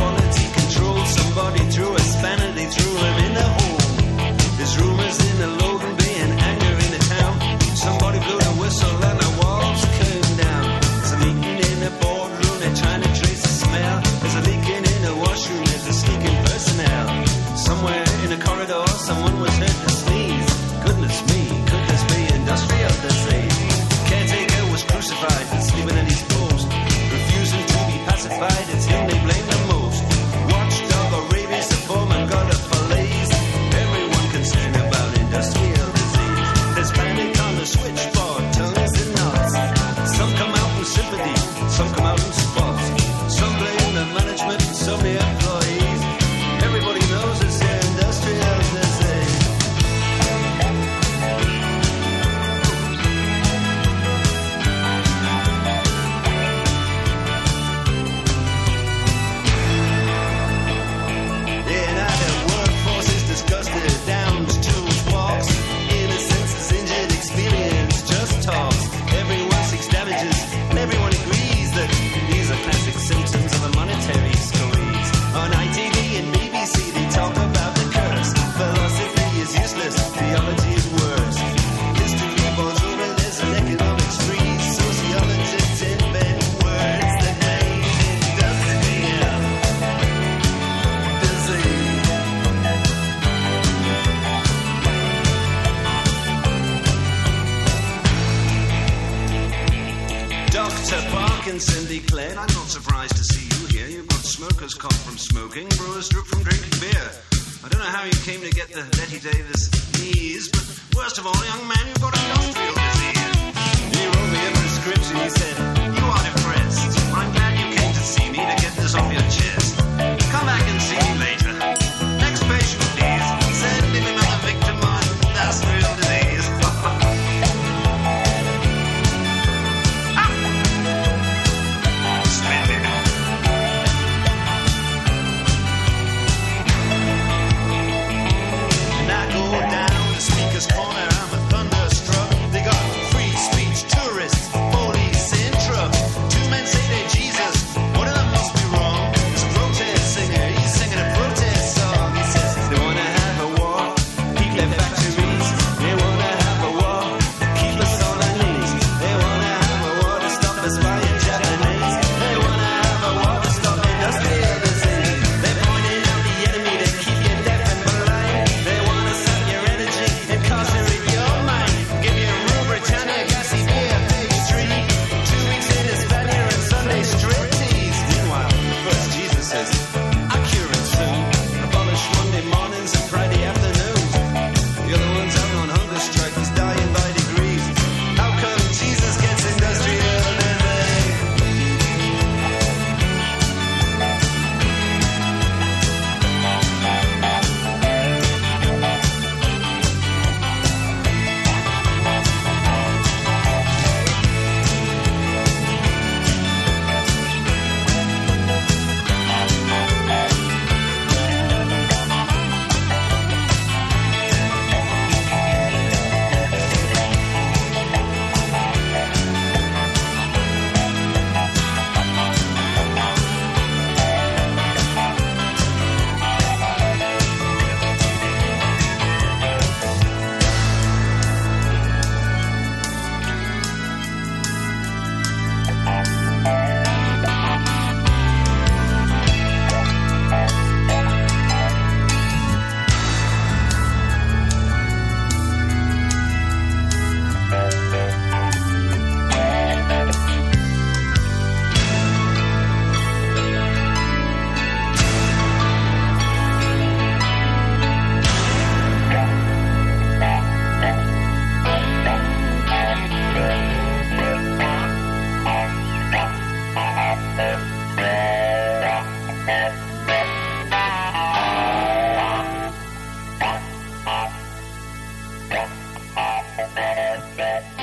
quality control. Somebody threw a spanner, they threw him in the hole. There's rumors in the local. Cindy Clay, I'm not surprised to see you here. You've got smoker's cough from smoking, brewer's drip from drinking beer. I don't know how you came to get the Bette Davis knees, but worst of all, young man, you've got a disease. He wrote me a prescription, he said. Thank you.